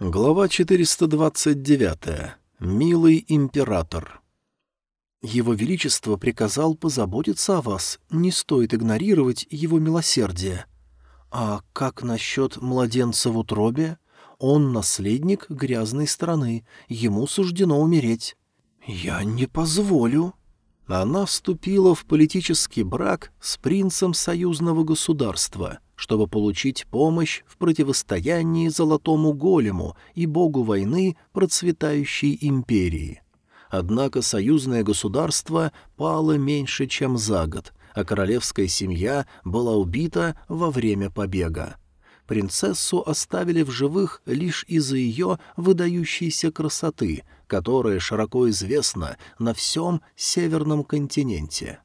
Глава 429. Милый император. Его Величество приказал позаботиться о вас, не стоит игнорировать его милосердие. А как насчет младенца в утробе? Он наследник грязной страны, ему суждено умереть. Я не позволю. Она вступила в политический брак с принцем союзного государства — чтобы получить помощь в противостоянии Золотому Голему и богу войны процветающей империи. Однако союзное государство пало меньше, чем за год, а королевская семья была убита во время побега. Принцессу оставили в живых лишь из-за ее выдающейся красоты, которая широко известна на всем северном континенте.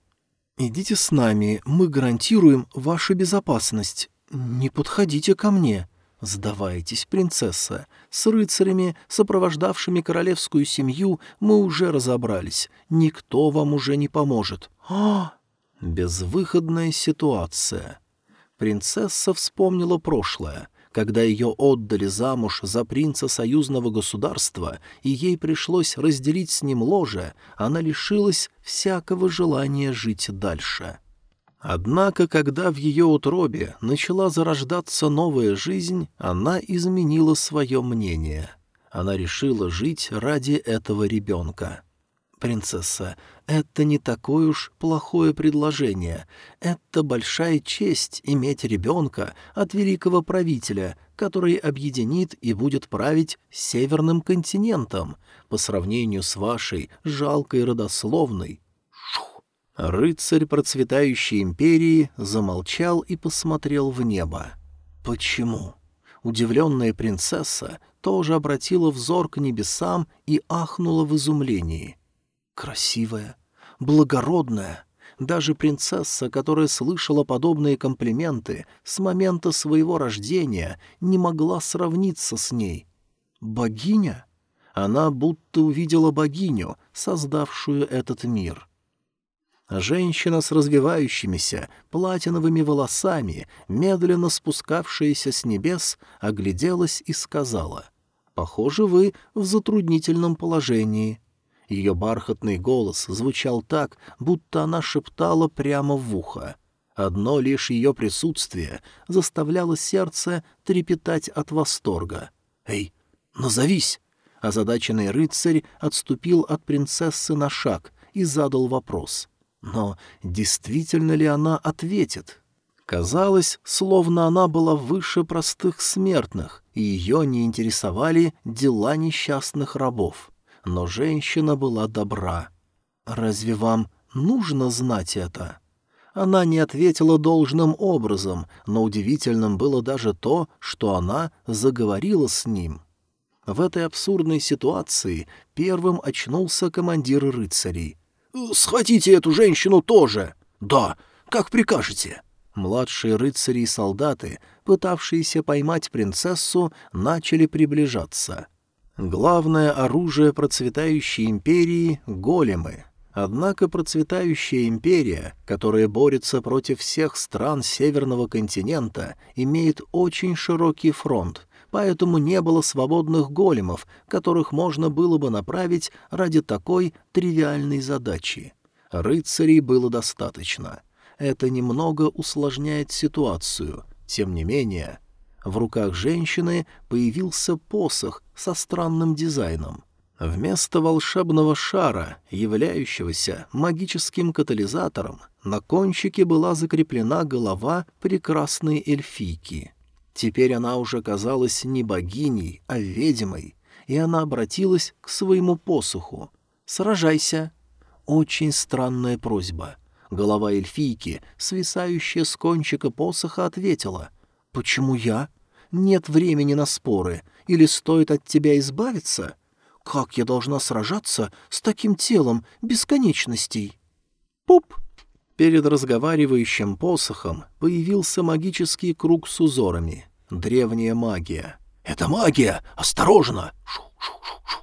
«Идите с нами, мы гарантируем вашу безопасность. Не подходите ко мне. Сдавайтесь, принцесса. С рыцарями, сопровождавшими королевскую семью, мы уже разобрались. Никто вам уже не поможет. А! Безвыходная ситуация. Принцесса вспомнила прошлое когда ее отдали замуж за принца союзного государства, и ей пришлось разделить с ним ложе, она лишилась всякого желания жить дальше. Однако, когда в ее утробе начала зарождаться новая жизнь, она изменила свое мнение. Она решила жить ради этого ребенка. «Принцесса, это не такое уж плохое предложение. Это большая честь иметь ребенка от великого правителя, который объединит и будет править северным континентом, по сравнению с вашей жалкой родословной. Рыцарь процветающей империи замолчал и посмотрел в небо. «Почему?» Удивленная принцесса тоже обратила взор к небесам и ахнула в изумлении — Красивая, благородная. Даже принцесса, которая слышала подобные комплименты с момента своего рождения, не могла сравниться с ней. Богиня? Она будто увидела богиню, создавшую этот мир. Женщина с развивающимися платиновыми волосами, медленно спускавшаяся с небес, огляделась и сказала, «Похоже, вы в затруднительном положении». Ее бархатный голос звучал так, будто она шептала прямо в ухо. Одно лишь ее присутствие заставляло сердце трепетать от восторга. «Эй, назовись!» Озадаченный рыцарь отступил от принцессы на шаг и задал вопрос. Но действительно ли она ответит? Казалось, словно она была выше простых смертных, и ее не интересовали дела несчастных рабов но женщина была добра. «Разве вам нужно знать это?» Она не ответила должным образом, но удивительным было даже то, что она заговорила с ним. В этой абсурдной ситуации первым очнулся командир рыцарей. «Схватите эту женщину тоже!» «Да, как прикажете!» Младшие рыцари и солдаты, пытавшиеся поймать принцессу, начали приближаться. Главное оружие процветающей империи — големы. Однако процветающая империя, которая борется против всех стран Северного континента, имеет очень широкий фронт, поэтому не было свободных големов, которых можно было бы направить ради такой тривиальной задачи. Рыцарей было достаточно. Это немного усложняет ситуацию. Тем не менее, в руках женщины появился посох со странным дизайном. Вместо волшебного шара, являющегося магическим катализатором, на кончике была закреплена голова прекрасной эльфийки. Теперь она уже казалась не богиней, а ведьмой, и она обратилась к своему посоху. «Сражайся!» Очень странная просьба. Голова эльфийки, свисающая с кончика посоха, ответила — «Почему я? Нет времени на споры. Или стоит от тебя избавиться? Как я должна сражаться с таким телом бесконечностей?» «Пуп!» Перед разговаривающим посохом появился магический круг с узорами. Древняя магия. «Это магия! Осторожно!» Шу-шу-шу-шу.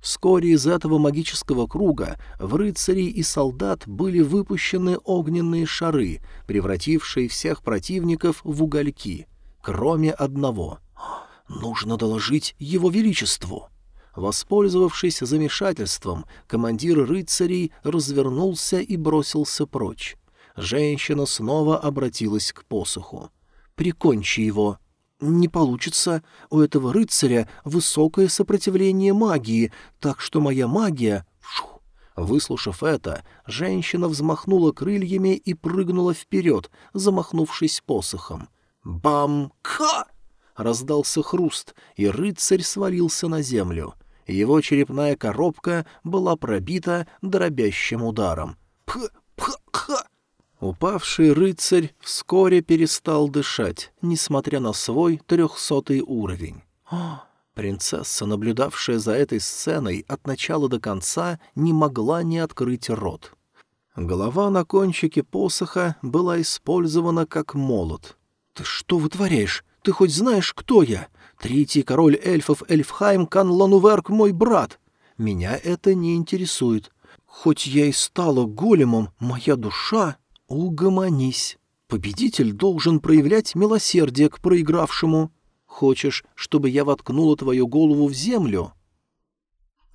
Вскоре из этого магического круга в рыцарей и солдат были выпущены огненные шары, превратившие всех противников в угольки кроме одного. Нужно доложить его величеству». Воспользовавшись замешательством, командир рыцарей развернулся и бросился прочь. Женщина снова обратилась к посоху. «Прикончи его!» «Не получится. У этого рыцаря высокое сопротивление магии, так что моя магия...» Шух. Выслушав это, женщина взмахнула крыльями и прыгнула вперед, замахнувшись посохом. «Бам-ка!» Раздался хруст, и рыцарь свалился на землю. Его черепная коробка была пробита дробящим ударом. «Пх-пх-ха!» Упавший рыцарь вскоре перестал дышать, несмотря на свой трехсотый уровень. О, принцесса, наблюдавшая за этой сценой от начала до конца, не могла не открыть рот. Голова на кончике посоха была использована как молот. «Ты что вытворяешь? Ты хоть знаешь, кто я? Третий король эльфов Эльфхайм Кан Лануверк мой брат. Меня это не интересует. Хоть я и стала големом, моя душа «Угомонись. Победитель должен проявлять милосердие к проигравшему. Хочешь, чтобы я воткнула твою голову в землю?»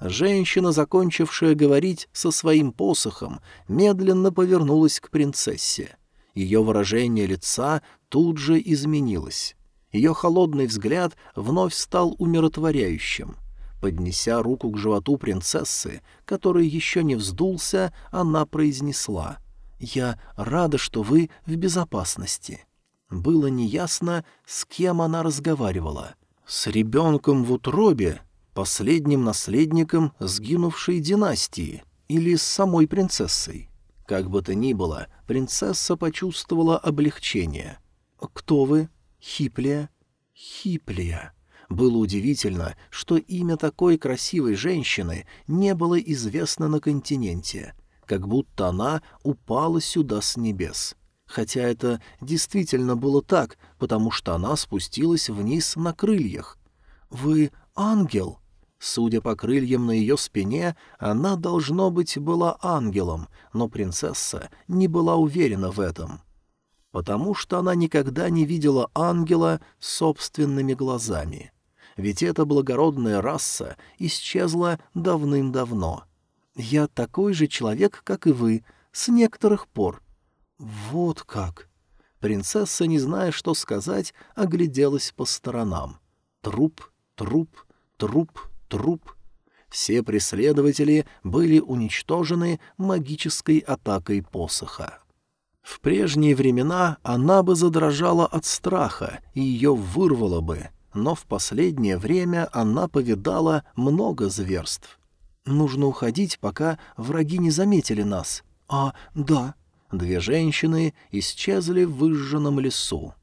Женщина, закончившая говорить со своим посохом, медленно повернулась к принцессе. Ее выражение лица тут же изменилось. Ее холодный взгляд вновь стал умиротворяющим. Поднеся руку к животу принцессы, который еще не вздулся, она произнесла — «Я рада, что вы в безопасности». Было неясно, с кем она разговаривала. С ребенком в утробе, последним наследником сгинувшей династии, или с самой принцессой. Как бы то ни было, принцесса почувствовала облегчение. «Кто вы?» «Хиплия?» «Хиплия». Было удивительно, что имя такой красивой женщины не было известно на континенте — как будто она упала сюда с небес. Хотя это действительно было так, потому что она спустилась вниз на крыльях. «Вы ангел?» Судя по крыльям на ее спине, она, должно быть, была ангелом, но принцесса не была уверена в этом. Потому что она никогда не видела ангела собственными глазами. Ведь эта благородная раса исчезла давным-давно — я такой же человек, как и вы, с некоторых пор». «Вот как!» Принцесса, не зная, что сказать, огляделась по сторонам. Труп, труп, труп, труп. Все преследователи были уничтожены магической атакой посоха. В прежние времена она бы задрожала от страха, и ее вырвало бы, но в последнее время она повидала много зверств. Нужно уходить, пока враги не заметили нас. А, да. Две женщины исчезли в выжженном лесу.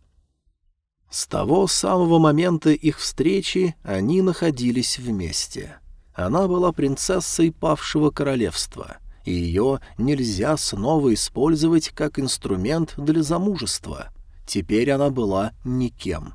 С того самого момента их встречи они находились вместе. Она была принцессой павшего королевства, и ее нельзя снова использовать как инструмент для замужества. Теперь она была никем.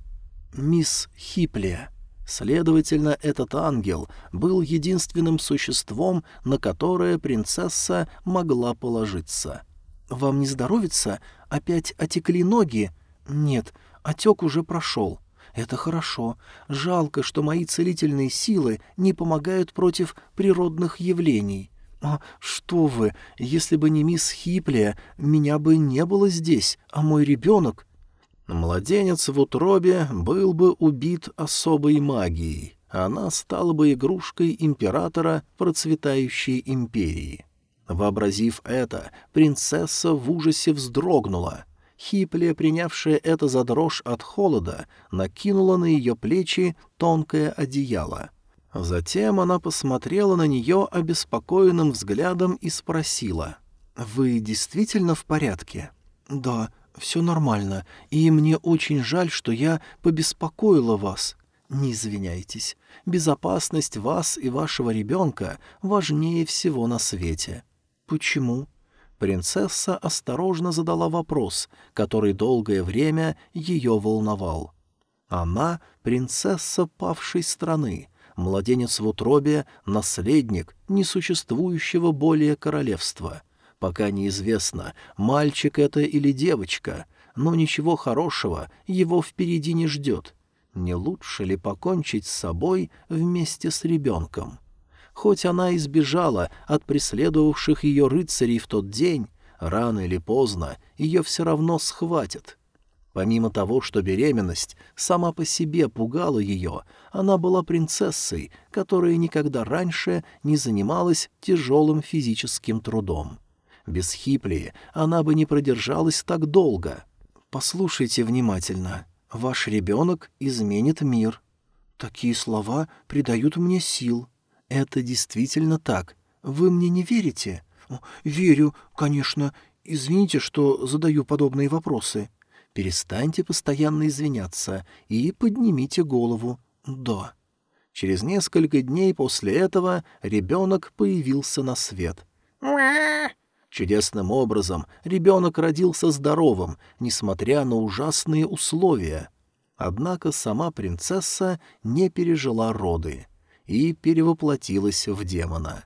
Мисс Хиплия. Следовательно, этот ангел был единственным существом, на которое принцесса могла положиться. «Вам не здоровится? Опять отекли ноги?» «Нет, отек уже прошел». «Это хорошо. Жалко, что мои целительные силы не помогают против природных явлений». «А что вы, если бы не мисс Хиплия, меня бы не было здесь, а мой ребенок...» Младенец в утробе был бы убит особой магией, она стала бы игрушкой императора процветающей империи. Вообразив это, принцесса в ужасе вздрогнула. Хиплия, принявшая это за дрожь от холода, накинула на ее плечи тонкое одеяло. Затем она посмотрела на нее обеспокоенным взглядом и спросила. «Вы действительно в порядке?» «Да, все нормально, и мне очень жаль, что я побеспокоила вас. Не извиняйтесь. Безопасность вас и вашего ребенка важнее всего на свете. Почему? Принцесса осторожно задала вопрос, который долгое время ее волновал. Она — принцесса павшей страны, младенец в утробе — наследник несуществующего более королевства — Пока неизвестно, мальчик это или девочка, но ничего хорошего его впереди не ждет. Не лучше ли покончить с собой вместе с ребенком? Хоть она избежала от преследовавших ее рыцарей в тот день, рано или поздно ее все равно схватят. Помимо того, что беременность сама по себе пугала ее, она была принцессой, которая никогда раньше не занималась тяжелым физическим трудом. Без Хиплии она бы не продержалась так долго. «Послушайте внимательно. Ваш ребенок изменит мир». Такие слова придают мне сил. Это действительно так. Вы мне не верите? Верю, конечно. Извините, что задаю подобные вопросы. Перестаньте постоянно извиняться и поднимите голову. Да. Через несколько дней после этого ребенок появился на свет. Чудесным образом ребенок родился здоровым, несмотря на ужасные условия. Однако сама принцесса не пережила роды и перевоплотилась в демона.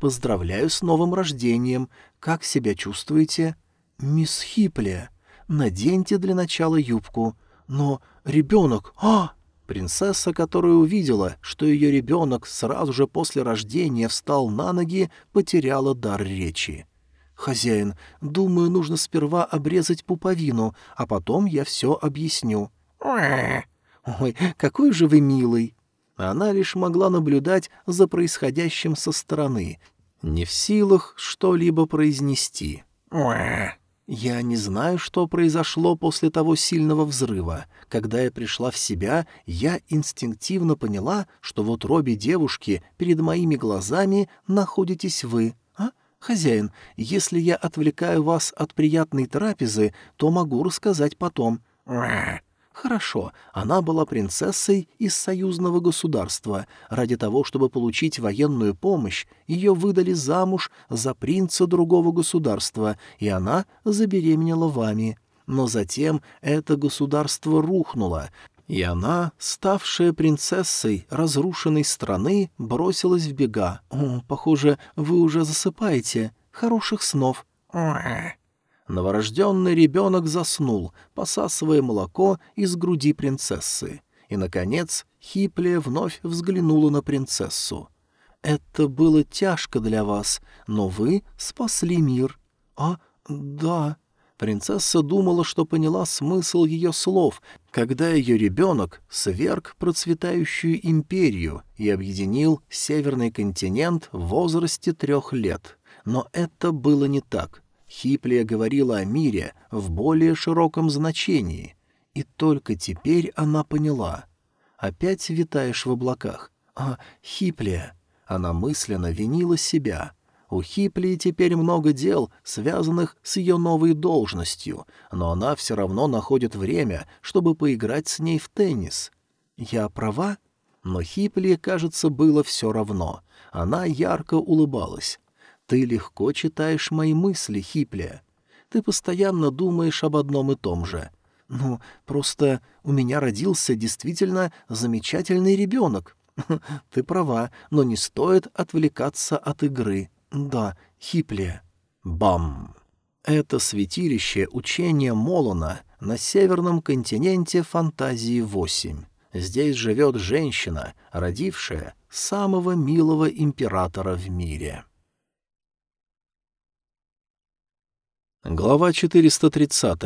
«Поздравляю с новым рождением. Как себя чувствуете?» «Мисс Хиплия, наденьте для начала юбку. Но ребенок... А!» Принцесса, которая увидела, что ее ребенок сразу же после рождения встал на ноги, потеряла дар речи. «Хозяин, думаю, нужно сперва обрезать пуповину, а потом я все объясню». «Ой, какой же вы милый!» Она лишь могла наблюдать за происходящим со стороны, не в силах что-либо произнести. Я не знаю, что произошло после того сильного взрыва. Когда я пришла в себя, я инстинктивно поняла, что в утробе девушки перед моими глазами находитесь вы. «Хозяин, если я отвлекаю вас от приятной трапезы, то могу рассказать потом». Хорошо, она была принцессой из союзного государства. Ради того, чтобы получить военную помощь, ее выдали замуж за принца другого государства, и она забеременела вами. Но затем это государство рухнуло, и она, ставшая принцессой разрушенной страны, бросилась в бега. «О, похоже, вы уже засыпаете. Хороших снов». Новорожденный ребенок заснул, посасывая молоко из груди принцессы. И, наконец, Хиплия вновь взглянула на принцессу. «Это было тяжко для вас, но вы спасли мир». «А, да», Принцесса думала, что поняла смысл ее слов, когда ее ребенок сверг процветающую империю и объединил северный континент в возрасте трех лет. Но это было не так. Хиплия говорила о мире в более широком значении. И только теперь она поняла. «Опять витаешь в облаках. А, Хиплия!» Она мысленно винила себя — у Хиплии теперь много дел, связанных с ее новой должностью, но она все равно находит время, чтобы поиграть с ней в теннис. Я права? Но Хиплии, кажется, было все равно. Она ярко улыбалась. «Ты легко читаешь мои мысли, Хиплия. Ты постоянно думаешь об одном и том же. Ну, просто у меня родился действительно замечательный ребенок. Ты права, но не стоит отвлекаться от игры». Да, Хипле. Бам! Это святилище учения Молона на северном континенте фантазии 8. Здесь живет женщина, родившая самого милого императора в мире. Глава 430.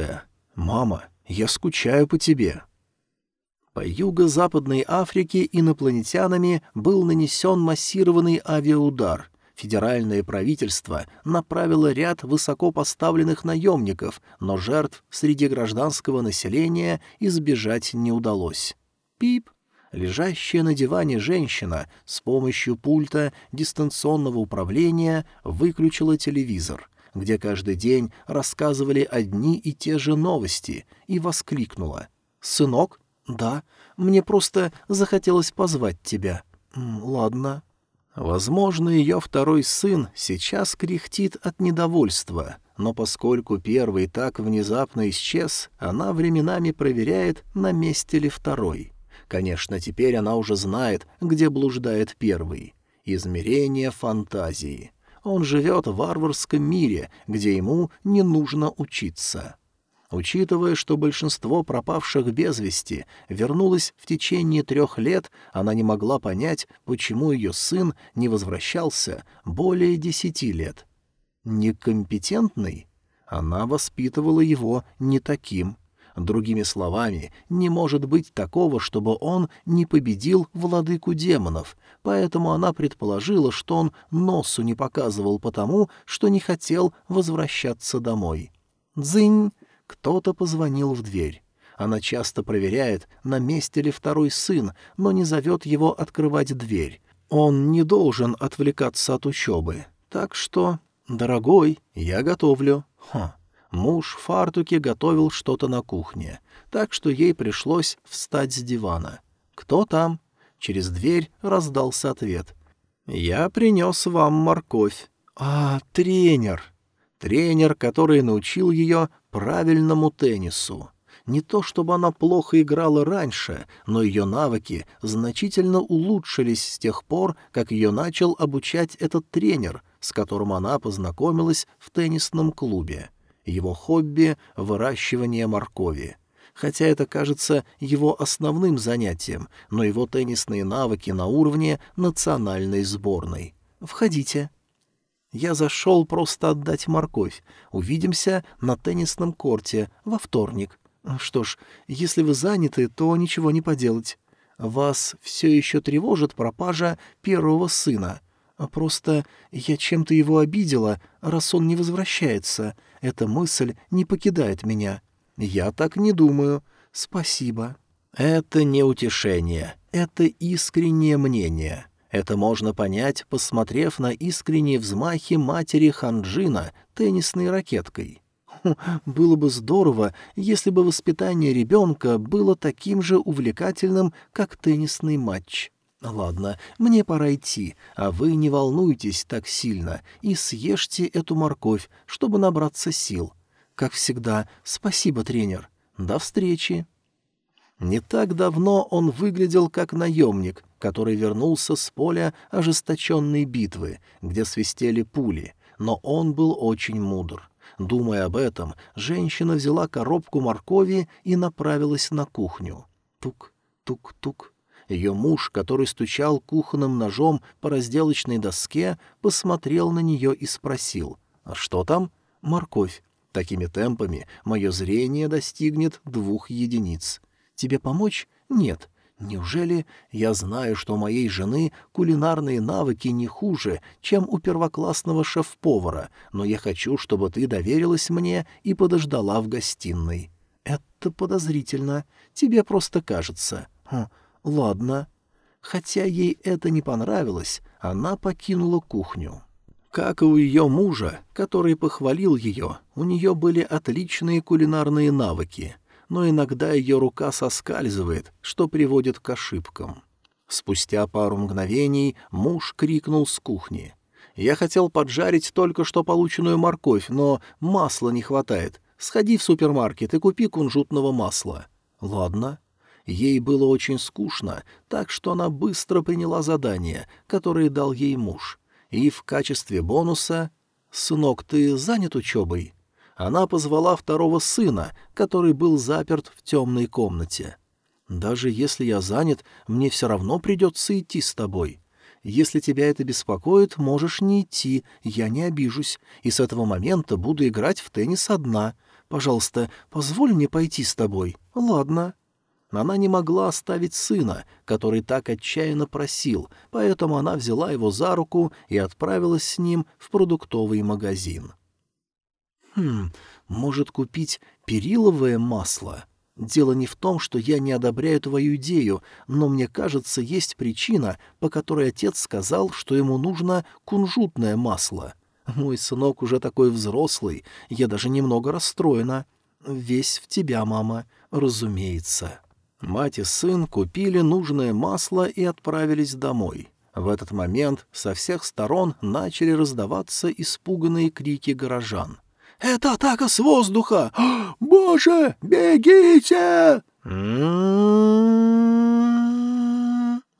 «Мама, я скучаю по тебе». По юго-западной Африке инопланетянами был нанесен массированный авиаудар, Федеральное правительство направило ряд высокопоставленных наемников, но жертв среди гражданского населения избежать не удалось. Пип! Лежащая на диване женщина с помощью пульта дистанционного управления выключила телевизор, где каждый день рассказывали одни и те же новости, и воскликнула. «Сынок? Да, мне просто захотелось позвать тебя». «Ладно». Возможно, ее второй сын сейчас кряхтит от недовольства, но поскольку первый так внезапно исчез, она временами проверяет, на месте ли второй. Конечно, теперь она уже знает, где блуждает первый. Измерение фантазии. Он живет в варварском мире, где ему не нужно учиться. Учитывая, что большинство пропавших без вести вернулось в течение трех лет, она не могла понять, почему ее сын не возвращался более десяти лет. Некомпетентный? Она воспитывала его не таким. Другими словами, не может быть такого, чтобы он не победил владыку демонов, поэтому она предположила, что он носу не показывал потому, что не хотел возвращаться домой. «Дзынь!» Кто-то позвонил в дверь. Она часто проверяет, на месте ли второй сын, но не зовет его открывать дверь. Он не должен отвлекаться от учебы. Так что, дорогой, я готовлю. Ха. Муж в фартуке готовил что-то на кухне, так что ей пришлось встать с дивана. «Кто там?» Через дверь раздался ответ. «Я принес вам морковь». «А, тренер!» Тренер, который научил ее правильному теннису. Не то чтобы она плохо играла раньше, но ее навыки значительно улучшились с тех пор, как ее начал обучать этот тренер, с которым она познакомилась в теннисном клубе. Его хобби — выращивание моркови. Хотя это кажется его основным занятием, но его теннисные навыки на уровне национальной сборной. «Входите», я зашел просто отдать морковь. Увидимся на теннисном корте во вторник. Что ж, если вы заняты, то ничего не поделать. Вас все еще тревожит пропажа первого сына. Просто я чем-то его обидела, раз он не возвращается. Эта мысль не покидает меня. Я так не думаю. Спасибо. Это не утешение, это искреннее мнение. Это можно понять, посмотрев на искренние взмахи матери Ханджина теннисной ракеткой. Хм, было бы здорово, если бы воспитание ребенка было таким же увлекательным, как теннисный матч. Ладно, мне пора идти, а вы не волнуйтесь так сильно и съешьте эту морковь, чтобы набраться сил. Как всегда, спасибо, тренер. До встречи. Не так давно он выглядел как наемник, который вернулся с поля ожесточенной битвы, где свистели пули, но он был очень мудр. Думая об этом, женщина взяла коробку моркови и направилась на кухню. Тук, тук, тук. Ее муж, который стучал кухонным ножом по разделочной доске, посмотрел на нее и спросил, «А что там?» «Морковь. Такими темпами мое зрение достигнет двух единиц». Тебе помочь? Нет. Неужели я знаю, что у моей жены кулинарные навыки не хуже, чем у первоклассного шеф-повара, но я хочу, чтобы ты доверилась мне и подождала в гостиной. Это подозрительно. Тебе просто кажется. Хм, ладно. Хотя ей это не понравилось, она покинула кухню. Как и у ее мужа, который похвалил ее, у нее были отличные кулинарные навыки — но иногда ее рука соскальзывает, что приводит к ошибкам. Спустя пару мгновений муж крикнул с кухни. «Я хотел поджарить только что полученную морковь, но масла не хватает. Сходи в супермаркет и купи кунжутного масла». «Ладно». Ей было очень скучно, так что она быстро приняла задание, которое дал ей муж. И в качестве бонуса... «Сынок, ты занят учебой?» она позвала второго сына, который был заперт в темной комнате. «Даже если я занят, мне все равно придется идти с тобой. Если тебя это беспокоит, можешь не идти, я не обижусь, и с этого момента буду играть в теннис одна. Пожалуйста, позволь мне пойти с тобой. Ладно». Она не могла оставить сына, который так отчаянно просил, поэтому она взяла его за руку и отправилась с ним в продуктовый магазин. «Хм, может купить периловое масло? Дело не в том, что я не одобряю твою идею, но мне кажется, есть причина, по которой отец сказал, что ему нужно кунжутное масло. Мой сынок уже такой взрослый, я даже немного расстроена. Весь в тебя, мама, разумеется». Мать и сын купили нужное масло и отправились домой. В этот момент со всех сторон начали раздаваться испуганные крики горожан. Это атака с воздуха! Боже, бегите!»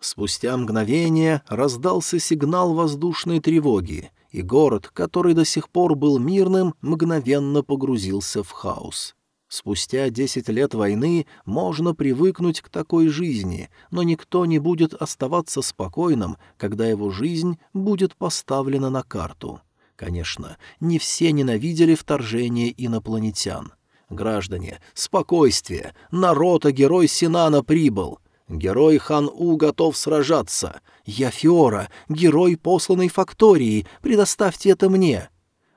Спустя мгновение раздался сигнал воздушной тревоги, и город, который до сих пор был мирным, мгновенно погрузился в хаос. Спустя десять лет войны можно привыкнуть к такой жизни, но никто не будет оставаться спокойным, когда его жизнь будет поставлена на карту. Конечно, не все ненавидели вторжение инопланетян. Граждане, спокойствие! Народ, а герой Синана прибыл! Герой Хан-У готов сражаться! Я Фиора, герой посланной фактории, предоставьте это мне!»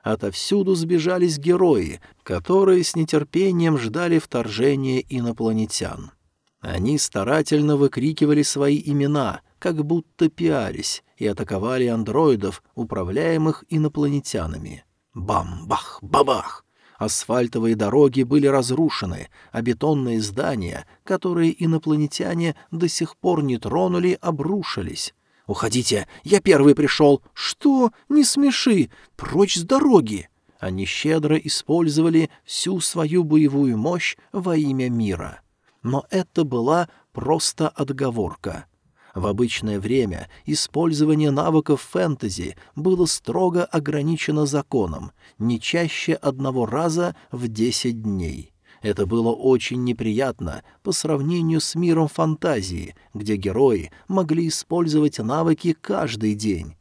Отовсюду сбежались герои, которые с нетерпением ждали вторжения инопланетян. Они старательно выкрикивали свои имена, как будто пиарись, и атаковали андроидов, управляемых инопланетянами. Бам-бах-бабах! Асфальтовые дороги были разрушены, а бетонные здания, которые инопланетяне до сих пор не тронули, обрушились. «Уходите! Я первый пришел!» «Что? Не смеши! Прочь с дороги!» Они щедро использовали всю свою боевую мощь во имя мира. Но это была просто отговорка. В обычное время использование навыков фэнтези было строго ограничено законом, не чаще одного раза в десять дней. Это было очень неприятно по сравнению с миром фантазии, где герои могли использовать навыки каждый день.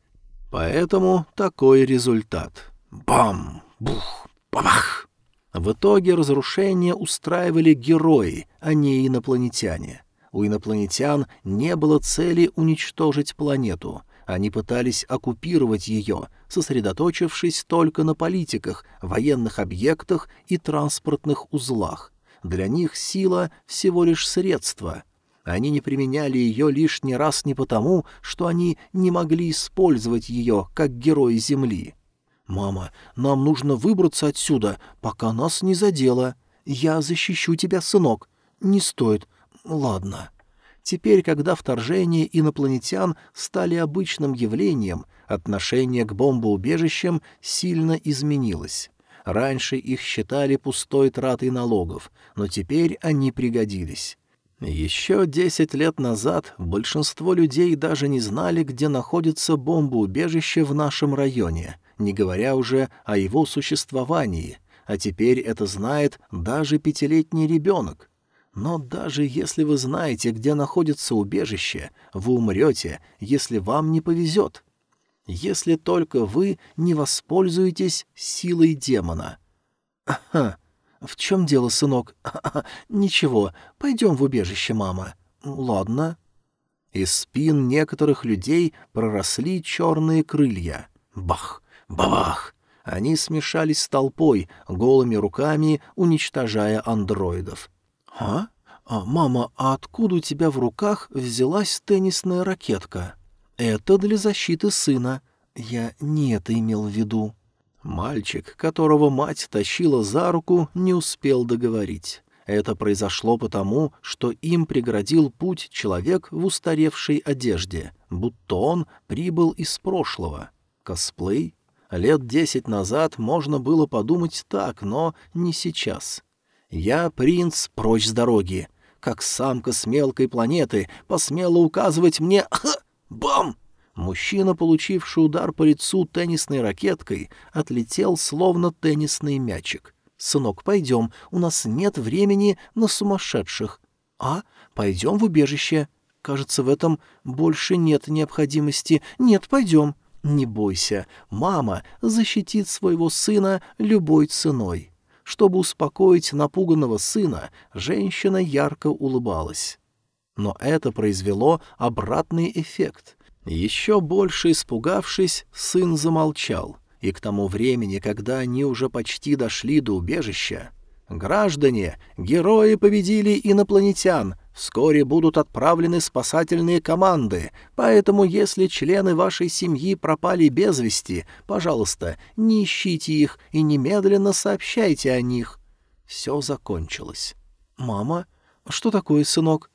Поэтому такой результат. Бам! Бух! Бабах! В итоге разрушения устраивали герои, а не инопланетяне. У инопланетян не было цели уничтожить планету — они пытались оккупировать ее, сосредоточившись только на политиках, военных объектах и транспортных узлах. Для них сила — всего лишь средство. Они не применяли ее лишний раз не потому, что они не могли использовать ее как герои Земли. «Мама, нам нужно выбраться отсюда, пока нас не задело. Я защищу тебя, сынок. Не стоит. Ладно». Теперь, когда вторжение инопланетян стали обычным явлением, отношение к бомбоубежищам сильно изменилось. Раньше их считали пустой тратой налогов, но теперь они пригодились. Еще десять лет назад большинство людей даже не знали, где находится бомбоубежище в нашем районе, не говоря уже о его существовании, а теперь это знает даже пятилетний ребенок. Но даже если вы знаете, где находится убежище, вы умрете, если вам не повезет. Если только вы не воспользуетесь силой демона. Ага. В чем дело, сынок? Ничего, пойдем в убежище, мама. Ладно. Из спин некоторых людей проросли черные крылья. Бах! Бабах! Они смешались с толпой, голыми руками уничтожая андроидов. «А? а? Мама, а откуда у тебя в руках взялась теннисная ракетка?» «Это для защиты сына. Я не это имел в виду». Мальчик, которого мать тащила за руку, не успел договорить. Это произошло потому, что им преградил путь человек в устаревшей одежде, будто он прибыл из прошлого. Косплей? Лет десять назад можно было подумать так, но не сейчас. Я принц прочь с дороги. Как самка с мелкой планеты посмела указывать мне... Бам! Мужчина, получивший удар по лицу теннисной ракеткой, отлетел словно теннисный мячик. «Сынок, пойдем, у нас нет времени на сумасшедших». «А? Пойдем в убежище». «Кажется, в этом больше нет необходимости. Нет, пойдем». «Не бойся, мама защитит своего сына любой ценой». Чтобы успокоить напуганного сына, женщина ярко улыбалась. Но это произвело обратный эффект. Еще больше испугавшись, сын замолчал, и к тому времени, когда они уже почти дошли до убежища, «Граждане, герои победили инопланетян, Вскоре будут отправлены спасательные команды, поэтому если члены вашей семьи пропали без вести, пожалуйста, не ищите их и немедленно сообщайте о них». Все закончилось. «Мама? Что такое, сынок?»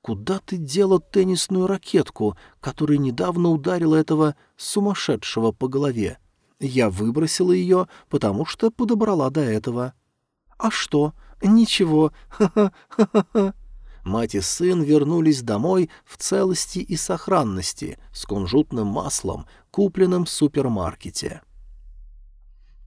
«Куда ты дела теннисную ракетку, которая недавно ударила этого сумасшедшего по голове? Я выбросила ее, потому что подобрала до этого». «А что? Ничего. Ха-ха-ха-ха». Мать и сын вернулись домой в целости и сохранности с кунжутным маслом, купленным в супермаркете.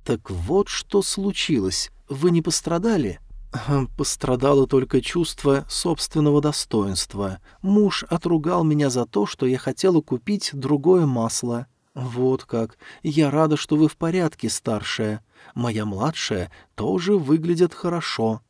«Так вот что случилось. Вы не пострадали?» Пострадало только чувство собственного достоинства. Муж отругал меня за то, что я хотела купить другое масло. Вот как. Я рада, что вы в порядке, старшая. Моя младшая тоже выглядит хорошо.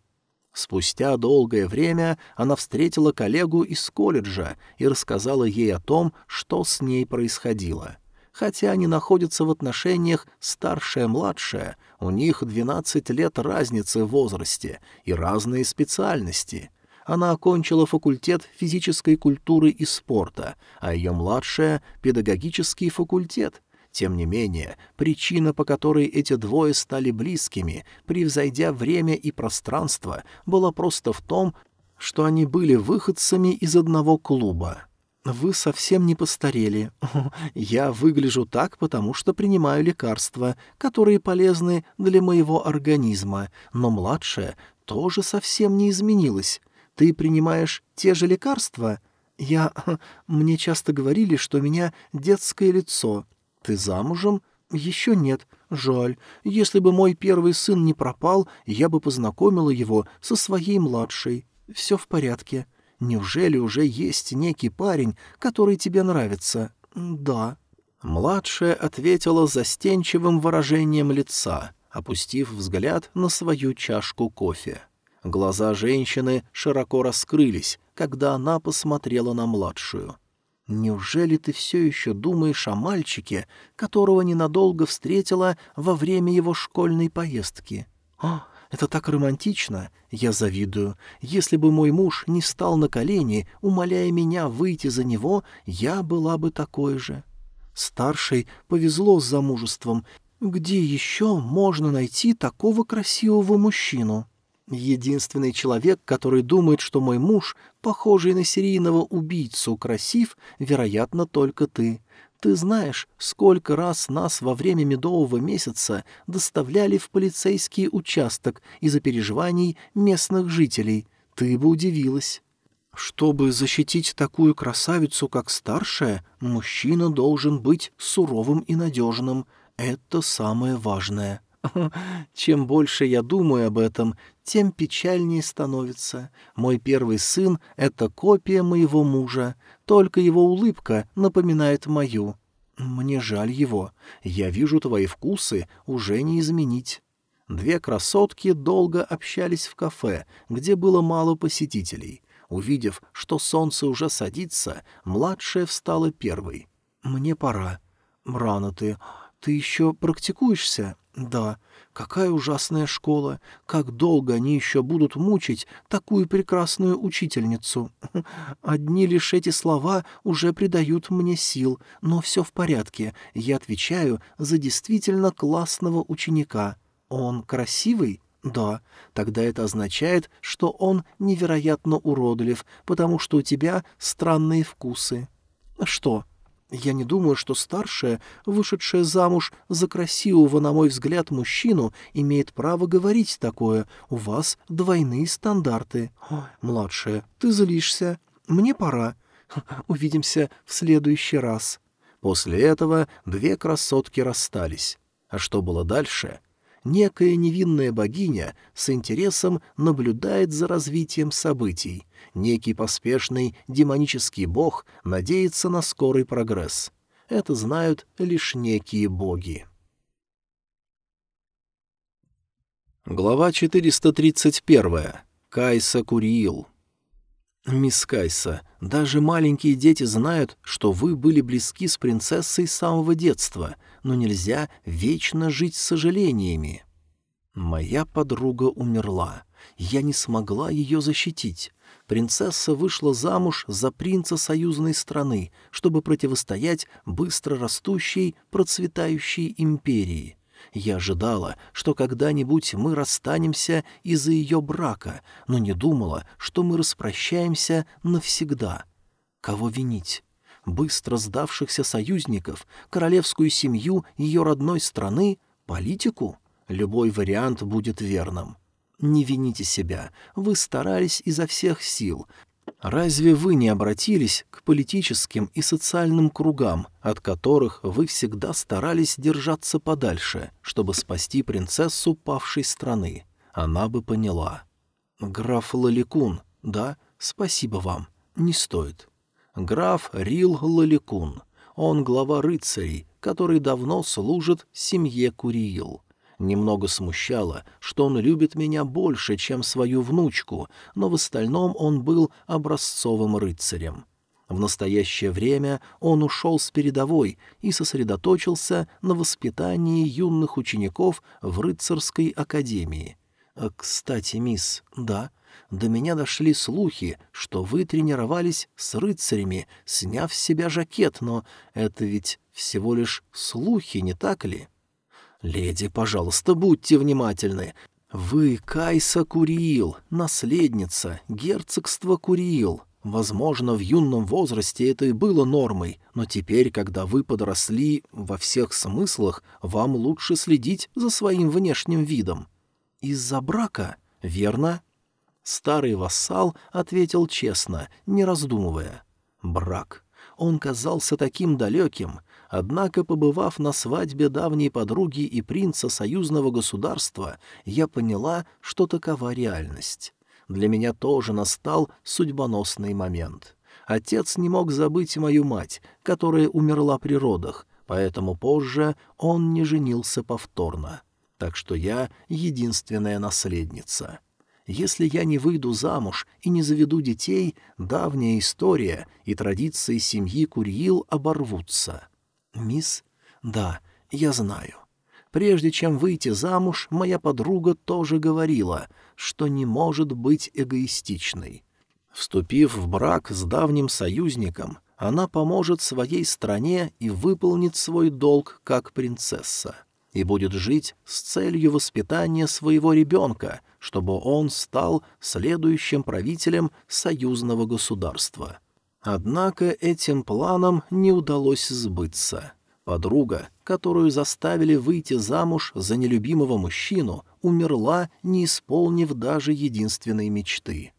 Спустя долгое время она встретила коллегу из колледжа и рассказала ей о том, что с ней происходило. Хотя они находятся в отношениях старшая-младшая, у них 12 лет разницы в возрасте и разные специальности. Она окончила факультет физической культуры и спорта, а ее младшая — педагогический факультет. Тем не менее, причина, по которой эти двое стали близкими, превзойдя время и пространство, была просто в том, что они были выходцами из одного клуба. «Вы совсем не постарели. Я выгляжу так, потому что принимаю лекарства, которые полезны для моего организма, но младшая тоже совсем не изменилась. Ты принимаешь те же лекарства?» «Я... Мне часто говорили, что у меня детское лицо. Ты замужем?» «Еще нет. Жаль. Если бы мой первый сын не пропал, я бы познакомила его со своей младшей. Все в порядке». Неужели уже есть некий парень, который тебе нравится? Да. Младшая ответила застенчивым выражением лица, опустив взгляд на свою чашку кофе. Глаза женщины широко раскрылись, когда она посмотрела на младшую. «Неужели ты все еще думаешь о мальчике, которого ненадолго встретила во время его школьной поездки?» «А, это так романтично. Я завидую. Если бы мой муж не встал на колени, умоляя меня выйти за него, я была бы такой же. Старшей повезло с замужеством. Где еще можно найти такого красивого мужчину? Единственный человек, который думает, что мой муж, похожий на серийного убийцу, красив, вероятно, только ты. Ты знаешь, сколько раз нас во время медового месяца доставляли в полицейский участок из-за переживаний местных жителей. Ты бы удивилась. Чтобы защитить такую красавицу, как старшая, мужчина должен быть суровым и надежным. Это самое важное. Чем больше я думаю об этом, тем печальнее становится. Мой первый сын — это копия моего мужа, только его улыбка напоминает мою. Мне жаль его. Я вижу твои вкусы уже не изменить. Две красотки долго общались в кафе, где было мало посетителей. Увидев, что солнце уже садится, младшая встала первой. «Мне пора». «Рано ты. Ты еще практикуешься?» «Да. Какая ужасная школа! Как долго они еще будут мучить такую прекрасную учительницу! Одни лишь эти слова уже придают мне сил, но все в порядке, я отвечаю за действительно классного ученика. Он красивый? Да. Тогда это означает, что он невероятно уродлив, потому что у тебя странные вкусы. Что, я не думаю, что старшая, вышедшая замуж за красивого, на мой взгляд, мужчину, имеет право говорить такое. У вас двойные стандарты. Младшая, ты злишься. Мне пора. Увидимся в следующий раз. После этого две красотки расстались. А что было дальше? Некая невинная богиня с интересом наблюдает за развитием событий — некий поспешный демонический бог надеется на скорый прогресс. Это знают лишь некие боги. Глава 431. Кайса Куриил. «Мисс Кайса, даже маленькие дети знают, что вы были близки с принцессой с самого детства, но нельзя вечно жить с сожалениями». Моя подруга умерла. Я не смогла ее защитить принцесса вышла замуж за принца союзной страны, чтобы противостоять быстро растущей, процветающей империи. Я ожидала, что когда-нибудь мы расстанемся из-за ее брака, но не думала, что мы распрощаемся навсегда. Кого винить? Быстро сдавшихся союзников, королевскую семью ее родной страны, политику? Любой вариант будет верным. Не вините себя, вы старались изо всех сил. Разве вы не обратились к политическим и социальным кругам, от которых вы всегда старались держаться подальше, чтобы спасти принцессу павшей страны? Она бы поняла. Граф Лаликун, да, спасибо вам, не стоит. Граф Рил Лаликун. Он глава рыцарей, который давно служит семье Куриил. Немного смущало, что он любит меня больше, чем свою внучку, но в остальном он был образцовым рыцарем. В настоящее время он ушел с передовой и сосредоточился на воспитании юных учеников в рыцарской академии. «Э, «Кстати, мисс, да, до меня дошли слухи, что вы тренировались с рыцарями, сняв с себя жакет, но это ведь всего лишь слухи, не так ли?» «Леди, пожалуйста, будьте внимательны. Вы Кайса Куриил, наследница герцогства Куриил. Возможно, в юном возрасте это и было нормой, но теперь, когда вы подросли во всех смыслах, вам лучше следить за своим внешним видом. Из-за брака, верно? Старый вассал ответил честно, не раздумывая. Брак. Он казался таким далеким, однако, побывав на свадьбе давней подруги и принца союзного государства, я поняла, что такова реальность для меня тоже настал судьбоносный момент. Отец не мог забыть мою мать, которая умерла при родах, поэтому позже он не женился повторно. Так что я единственная наследница. Если я не выйду замуж и не заведу детей, давняя история и традиции семьи Курьил оборвутся. Мисс? Да, я знаю. Прежде чем выйти замуж, моя подруга тоже говорила, что не может быть эгоистичной. Вступив в брак с давним союзником, она поможет своей стране и выполнит свой долг как принцесса, и будет жить с целью воспитания своего ребенка, чтобы он стал следующим правителем союзного государства. Однако этим планам не удалось сбыться. Подруга, которую заставили выйти замуж за нелюбимого мужчину, умерла, не исполнив даже единственной мечты.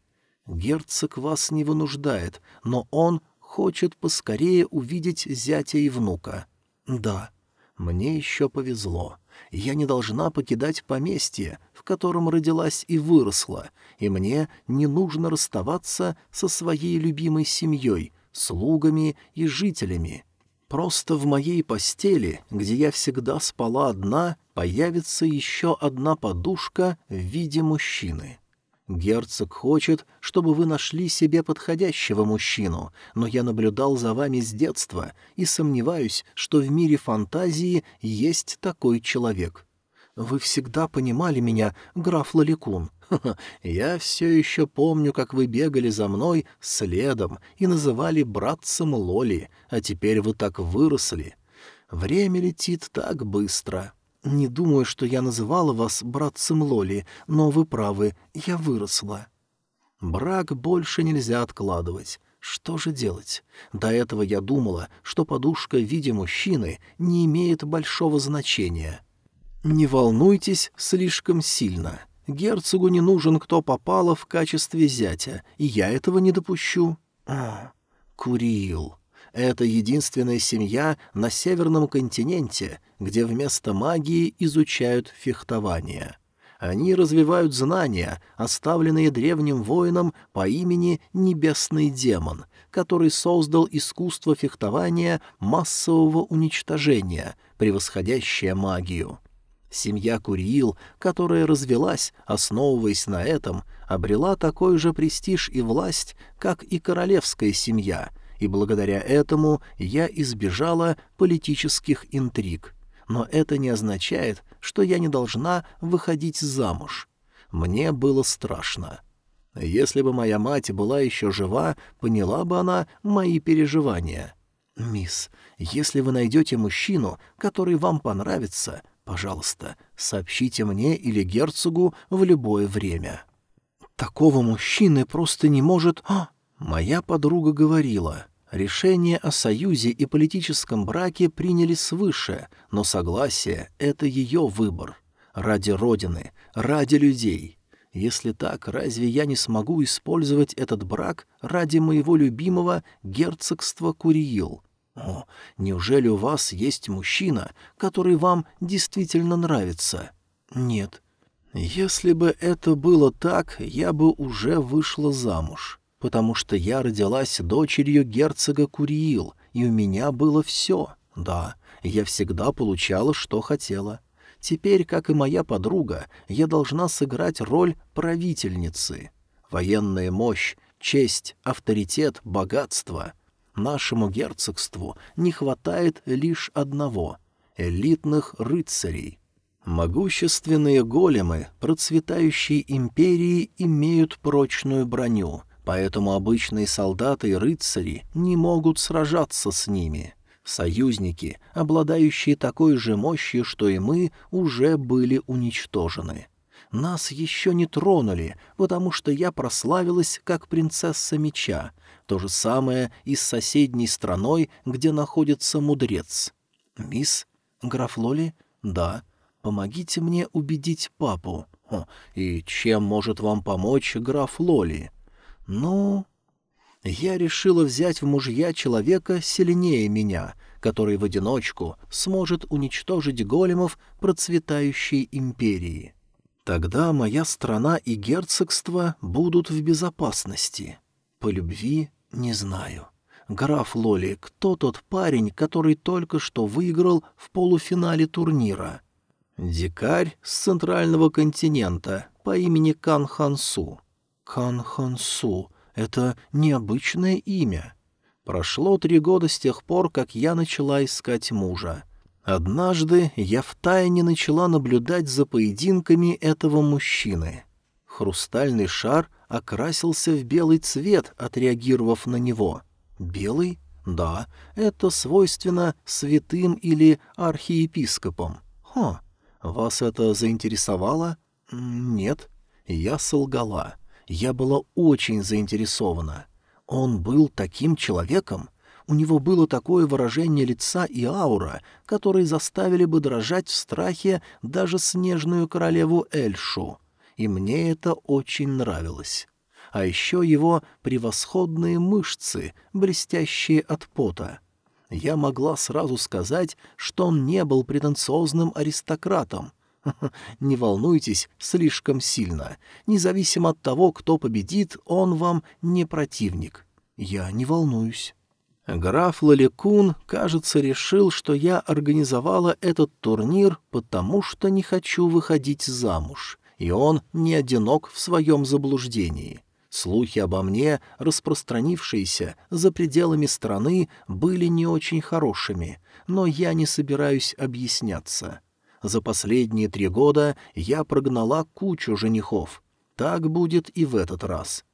Герцог вас не вынуждает, но он хочет поскорее увидеть зятя и внука. Да, мне еще повезло. Я не должна покидать поместье, котором родилась и выросла, и мне не нужно расставаться со своей любимой семьей, слугами и жителями. Просто в моей постели, где я всегда спала одна, появится еще одна подушка в виде мужчины. Герцог хочет, чтобы вы нашли себе подходящего мужчину, но я наблюдал за вами с детства и сомневаюсь, что в мире фантазии есть такой человек. Вы всегда понимали меня, граф Лаликун. Я все еще помню, как вы бегали за мной следом и называли братцем Лоли, а теперь вы так выросли. Время летит так быстро. Не думаю, что я называла вас братцем Лоли, но вы правы, я выросла. Брак больше нельзя откладывать. Что же делать? До этого я думала, что подушка в виде мужчины не имеет большого значения. «Не волнуйтесь слишком сильно. Герцогу не нужен кто попало в качестве зятя, и я этого не допущу». «А, Курил. Это единственная семья на Северном континенте, где вместо магии изучают фехтование». Они развивают знания, оставленные древним воином по имени Небесный Демон, который создал искусство фехтования массового уничтожения, превосходящее магию. Семья Куриил, которая развелась, основываясь на этом, обрела такой же престиж и власть, как и королевская семья, и благодаря этому я избежала политических интриг. Но это не означает, что я не должна выходить замуж. Мне было страшно. Если бы моя мать была еще жива, поняла бы она мои переживания. «Мисс, если вы найдете мужчину, который вам понравится, Пожалуйста, сообщите мне или герцогу в любое время. Такого мужчины просто не может... А! Моя подруга говорила. Решение о союзе и политическом браке приняли свыше, но согласие — это ее выбор. Ради Родины, ради людей. Если так, разве я не смогу использовать этот брак ради моего любимого герцогства Куриил? О, неужели у вас есть мужчина, который вам действительно нравится? Нет. Если бы это было так, я бы уже вышла замуж, потому что я родилась дочерью герцога Куриил, и у меня было все. Да, я всегда получала, что хотела. Теперь, как и моя подруга, я должна сыграть роль правительницы. Военная мощь, честь, авторитет, богатство. Нашему герцогству не хватает лишь одного — элитных рыцарей. Могущественные големы процветающей империи имеют прочную броню, поэтому обычные солдаты и рыцари не могут сражаться с ними. Союзники, обладающие такой же мощью, что и мы, уже были уничтожены. Нас еще не тронули, потому что я прославилась как принцесса меча. То же самое и с соседней страной, где находится мудрец. «Мисс? Граф Лоли? Да. Помогите мне убедить папу. О, и чем может вам помочь граф Лоли?» «Ну...» я решила взять в мужья человека сильнее меня, который в одиночку сможет уничтожить големов процветающей империи. Тогда моя страна и герцогство будут в безопасности. По любви не знаю. Граф Лоли, кто тот парень, который только что выиграл в полуфинале турнира? Дикарь с центрального континента по имени Кан Хансу. Кан Хансу — это необычное имя. Прошло три года с тех пор, как я начала искать мужа. Однажды я втайне начала наблюдать за поединками этого мужчины. Хрустальный шар окрасился в белый цвет, отреагировав на него. Белый? Да, это свойственно святым или архиепископам. Хо, вас это заинтересовало? Нет. Я солгала. Я была очень заинтересована. Он был таким человеком? У него было такое выражение лица и аура, которые заставили бы дрожать в страхе даже снежную королеву Эльшу. И мне это очень нравилось. А еще его превосходные мышцы, блестящие от пота. Я могла сразу сказать, что он не был претенциозным аристократом, не волнуйтесь слишком сильно. Независимо от того, кто победит, он вам не противник. Я не волнуюсь. Граф Лаликун, кажется, решил, что я организовала этот турнир, потому что не хочу выходить замуж, и он не одинок в своем заблуждении. Слухи обо мне, распространившиеся за пределами страны, были не очень хорошими, но я не собираюсь объясняться. За последние три года я прогнала кучу женихов. Так будет и в этот раз.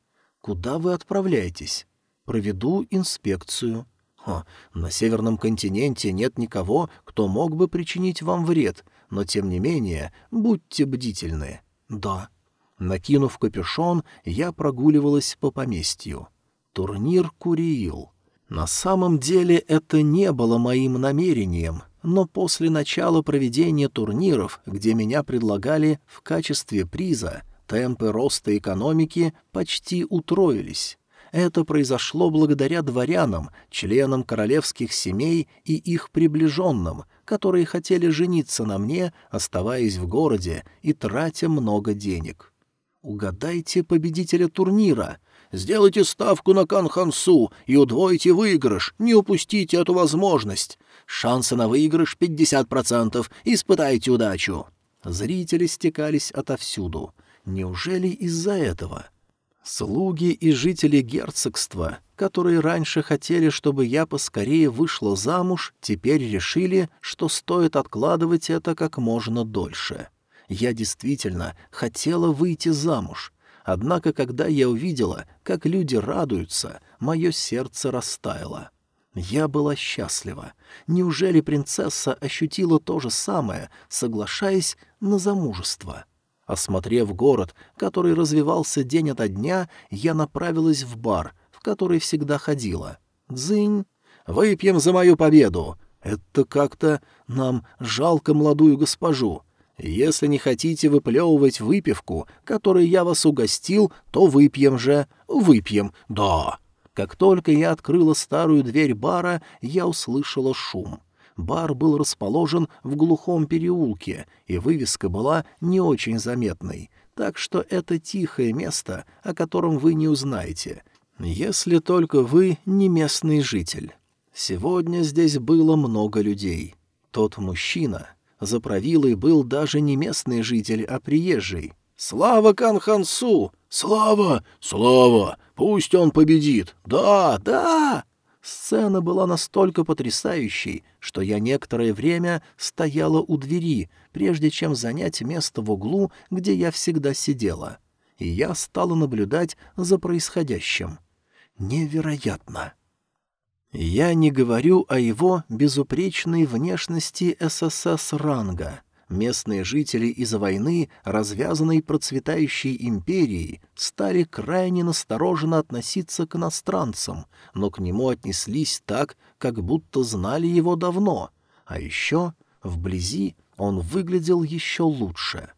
Куда вы отправляетесь? проведу инспекцию. О, на Северном континенте нет никого, кто мог бы причинить вам вред, но, тем не менее, будьте бдительны. Да. Накинув капюшон, я прогуливалась по поместью. Турнир Куриил. На самом деле это не было моим намерением, но после начала проведения турниров, где меня предлагали в качестве приза, темпы роста экономики почти утроились. Это произошло благодаря дворянам, членам королевских семей и их приближенным, которые хотели жениться на мне, оставаясь в городе и тратя много денег. Угадайте победителя турнира. Сделайте ставку на Канхансу и удвойте выигрыш, не упустите эту возможность. Шансы на выигрыш 50%, испытайте удачу. Зрители стекались отовсюду. Неужели из-за этого? Слуги и жители герцогства, которые раньше хотели, чтобы я поскорее вышла замуж, теперь решили, что стоит откладывать это как можно дольше. Я действительно хотела выйти замуж, однако когда я увидела, как люди радуются, мое сердце растаяло. Я была счастлива. Неужели принцесса ощутила то же самое, соглашаясь на замужество?» Осмотрев город, который развивался день ото дня, я направилась в бар, в который всегда ходила. «Дзынь! Выпьем за мою победу! Это как-то нам жалко молодую госпожу. Если не хотите выплевывать выпивку, которой я вас угостил, то выпьем же. Выпьем, да!» Как только я открыла старую дверь бара, я услышала шум. Бар был расположен в глухом переулке, и вывеска была не очень заметной, так что это тихое место, о котором вы не узнаете, если только вы не местный житель. Сегодня здесь было много людей. Тот мужчина за правилой был даже не местный житель, а приезжий. «Слава Канхансу! Слава! Слава! Пусть он победит! Да, да!» Сцена была настолько потрясающей, что я некоторое время стояла у двери, прежде чем занять место в углу, где я всегда сидела. И я стала наблюдать за происходящим. Невероятно! Я не говорю о его безупречной внешности ССС-ранга. Местные жители из-за войны, развязанной процветающей империей, стали крайне настороженно относиться к иностранцам, но к нему отнеслись так, как будто знали его давно. А еще вблизи он выглядел еще лучше.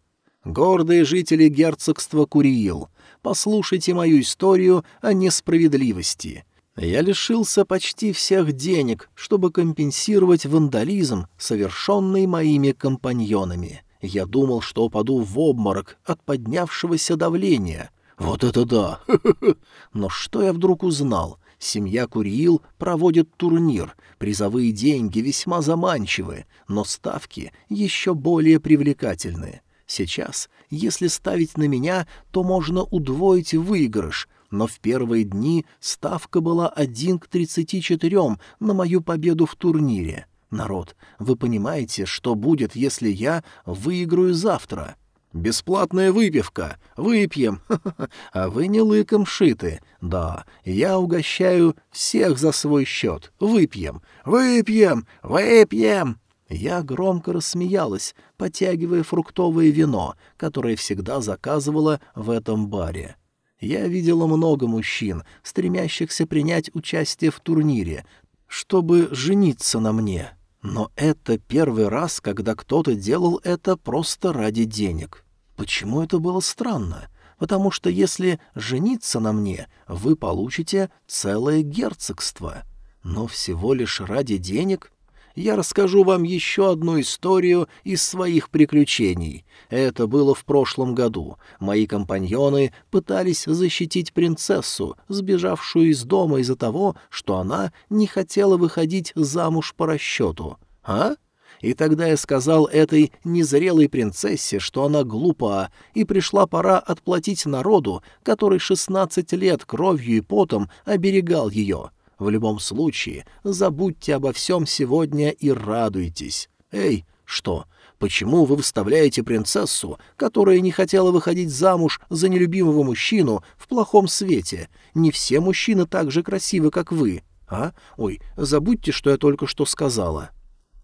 Гордые жители герцогства Куриил, послушайте мою историю о несправедливости — я лишился почти всех денег, чтобы компенсировать вандализм, совершенный моими компаньонами. Я думал, что упаду в обморок от поднявшегося давления. Вот это да! Но что я вдруг узнал? Семья Куриил проводит турнир, призовые деньги весьма заманчивы, но ставки еще более привлекательны. Сейчас, если ставить на меня, то можно удвоить выигрыш, но в первые дни ставка была один к тридцати четырем на мою победу в турнире. Народ, вы понимаете, что будет, если я выиграю завтра? Бесплатная выпивка. Выпьем. А вы не лыком шиты. Да, я угощаю всех за свой счет. Выпьем. Выпьем. Выпьем. Я громко рассмеялась, потягивая фруктовое вино, которое всегда заказывала в этом баре. Я видела много мужчин, стремящихся принять участие в турнире, чтобы жениться на мне. Но это первый раз, когда кто-то делал это просто ради денег. Почему это было странно? Потому что если жениться на мне, вы получите целое герцогство. Но всего лишь ради денег? Я расскажу вам еще одну историю из своих приключений. Это было в прошлом году. Мои компаньоны пытались защитить принцессу, сбежавшую из дома из-за того, что она не хотела выходить замуж по расчету. А? И тогда я сказал этой незрелой принцессе, что она глупа, и пришла пора отплатить народу, который шестнадцать лет кровью и потом оберегал ее. В любом случае, забудьте обо всем сегодня и радуйтесь. Эй, что, почему вы выставляете принцессу, которая не хотела выходить замуж за нелюбимого мужчину, в плохом свете? Не все мужчины так же красивы, как вы. А? Ой, забудьте, что я только что сказала.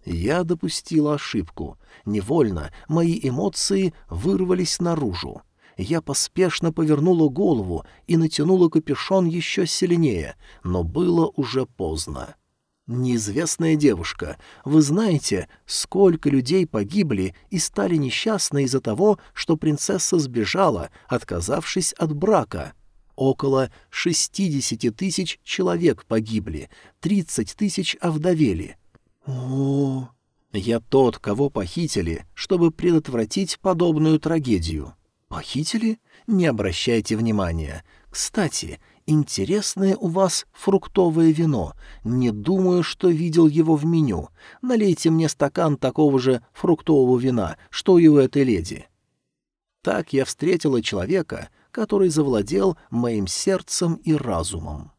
Я допустила ошибку. Невольно мои эмоции вырвались наружу. Я поспешно повернула голову и натянула капюшон еще сильнее, но было уже поздно. «Неизвестная девушка, вы знаете, сколько людей погибли и стали несчастны из-за того, что принцесса сбежала, отказавшись от брака?» Около шестидесяти тысяч человек погибли, тридцать тысяч овдовели. О, я тот, кого похитили, чтобы предотвратить подобную трагедию. «Похитили? Не обращайте внимания. Кстати, интересное у вас фруктовое вино. Не думаю, что видел его в меню. Налейте мне стакан такого же фруктового вина, что и у этой леди». Так я встретила человека, который завладел моим сердцем и разумом.